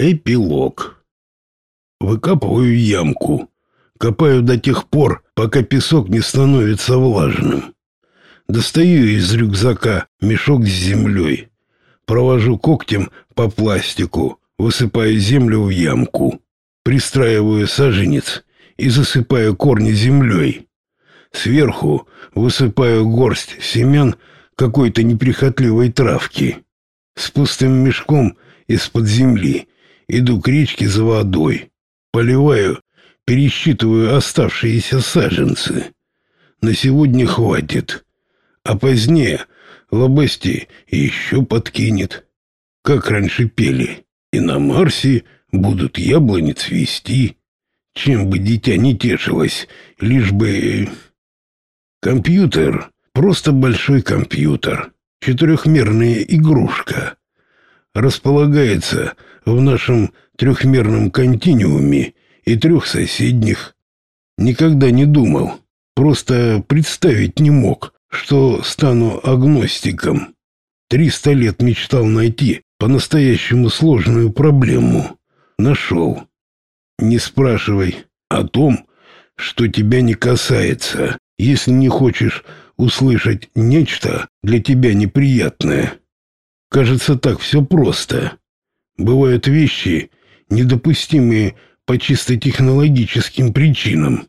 Эпилог. Выкапываю ямку. Копаю до тех пор, пока песок не становится влажным. Достаю из рюкзака мешок с землей. Провожу когтем по пластику, высыпаю землю в ямку. Пристраиваю саженец и засыпаю корни землей. Сверху высыпаю горсть семян какой-то неприхотливой травки. С пустым мешком из-под земли Иду к речке за водой, поливаю, пересчитываю оставшиеся саженцы. На сегодня хватит, а позднее лобасти еще подкинет. Как раньше пели, и на Марсе будут яблони цвести. Чем бы дитя не тешилось, лишь бы... Компьютер — просто большой компьютер, четырехмерная игрушка. Располагается в нашем трехмерном континууме и трех соседних. Никогда не думал, просто представить не мог, что стану агностиком. Триста лет мечтал найти по-настоящему сложную проблему. Нашел. Не спрашивай о том, что тебя не касается, если не хочешь услышать нечто для тебя неприятное. Кажется, так все просто. Бывают вещи, недопустимые по чисто технологическим причинам.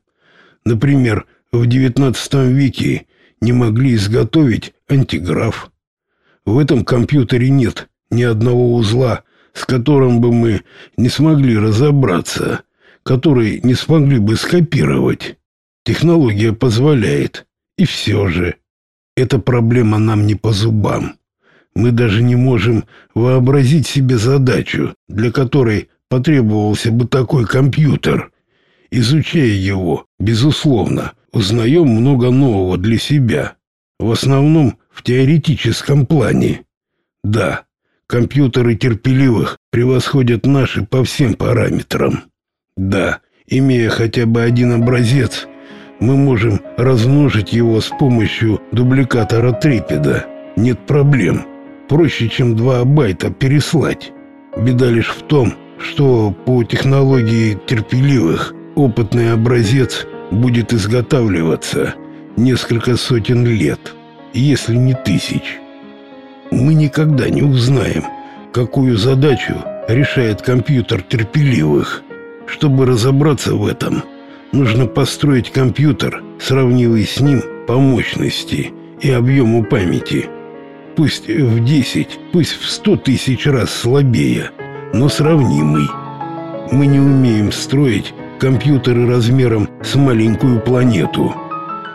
Например, в XIX веке не могли изготовить антиграф. В этом компьютере нет ни одного узла, с которым бы мы не смогли разобраться, который не смогли бы скопировать. Технология позволяет, и все же. Эта проблема нам не по зубам. Мы даже не можем вообразить себе задачу, для которой потребовался бы такой компьютер. Изучая его, безусловно, узнаем много нового для себя. В основном в теоретическом плане. Да, компьютеры терпеливых превосходят наши по всем параметрам. Да, имея хотя бы один образец, мы можем размножить его с помощью дубликатора Трипеда. Нет проблем проще, чем два байта переслать. Беда лишь в том, что по технологии терпеливых опытный образец будет изготавливаться несколько сотен лет, если не тысяч. Мы никогда не узнаем, какую задачу решает компьютер терпеливых. Чтобы разобраться в этом, нужно построить компьютер, сравнивый с ним по мощности и объему памяти – пусть в десять, пусть в сто тысяч раз слабее, но сравнимый. Мы не умеем строить компьютеры размером с маленькую планету.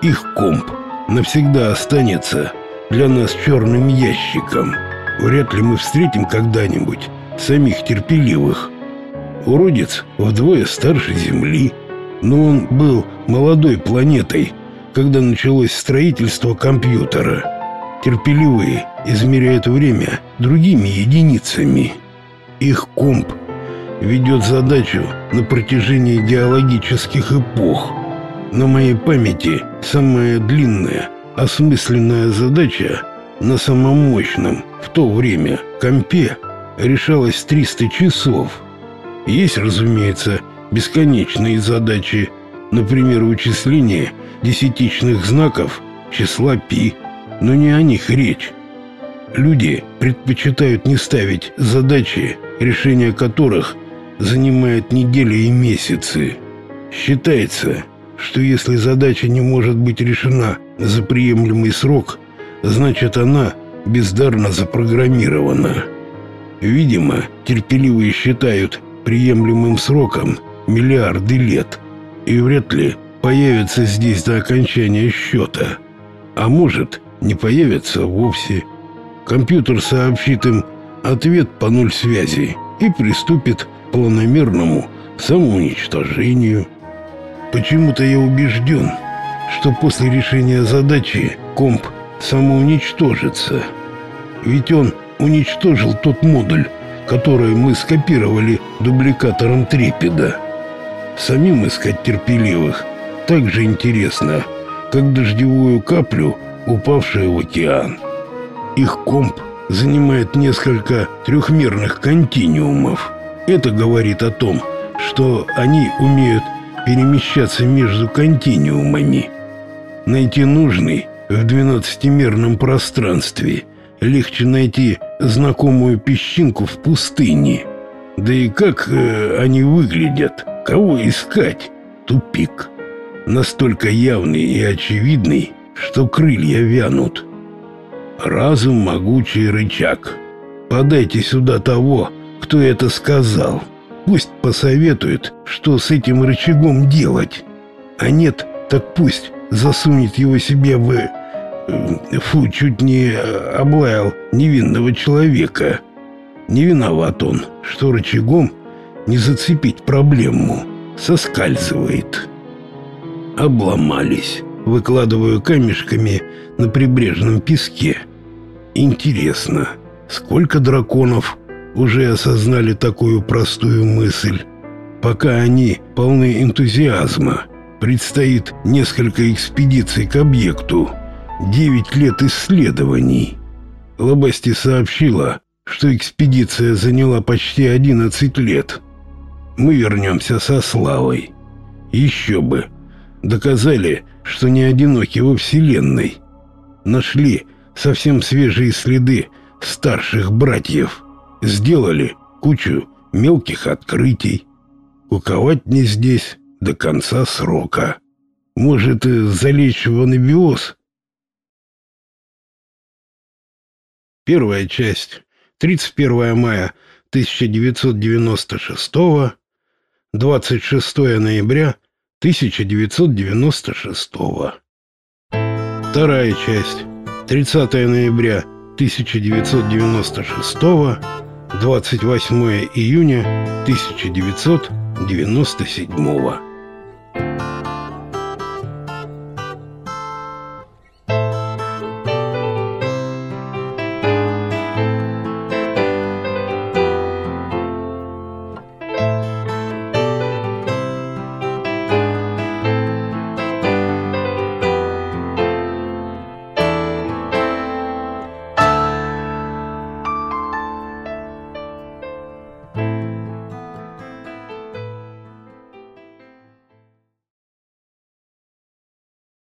Их комп навсегда останется для нас черным ящиком. Вряд ли мы встретим когда-нибудь самих терпеливых. Уродец вдвое старше Земли, но он был молодой планетой, когда началось строительство компьютера. Терпеливые измеряют время другими единицами. Их комп ведет задачу на протяжении геологических эпох. На моей памяти самая длинная, осмысленная задача на самом мощном в то время компе решалась 300 часов. Есть, разумеется, бесконечные задачи, например, вычисление десятичных знаков числа π но не о них речь. Люди предпочитают не ставить задачи, решение которых занимает недели и месяцы. Считается, что если задача не может быть решена за приемлемый срок, значит она бездарно запрограммирована. Видимо, терпеливые считают приемлемым сроком миллиарды лет, и вряд ли появятся здесь до окончания счета. А может, не появятся вовсе. Компьютер сообщит им ответ по нуль связи и приступит к планомерному самоуничтожению. Почему-то я убежден, что после решения задачи комп самоуничтожится. Ведь он уничтожил тот модуль, который мы скопировали дубликатором трепеда. Самим искать терпеливых так же интересно, как дождевую каплю упавшие в океан. Их комп занимает несколько трехмерных континуумов. Это говорит о том, что они умеют перемещаться между континуумами. Найти нужный в двенадцатимерном пространстве легче найти знакомую песчинку в пустыне. Да и как э, они выглядят, кого искать? Тупик. Настолько явный и очевидный, что крылья вянут. Разум могучий рычаг. Подайте сюда того, кто это сказал. Пусть посоветует, что с этим рычагом делать. А нет, так пусть засунет его себе в... Э, фу, чуть не облаял невинного человека. Не виноват он, что рычагом не зацепить проблему. Соскальзывает. Обломались. Выкладываю камешками на прибрежном песке. Интересно, сколько драконов уже осознали такую простую мысль? Пока они полны энтузиазма, предстоит несколько экспедиций к объекту, девять лет исследований. Лобасти сообщила, что экспедиция заняла почти одиннадцать лет. Мы вернемся со славой. Еще бы. Доказали, что не одиноки во Вселенной. Нашли совсем свежие следы старших братьев. Сделали кучу мелких открытий. Куковать не здесь до конца срока. Может, залечь в анабиоз? Первая часть. 31 мая 1996 26 ноября 1996 Вторая часть. 30 ноября 1996 28 июня 1997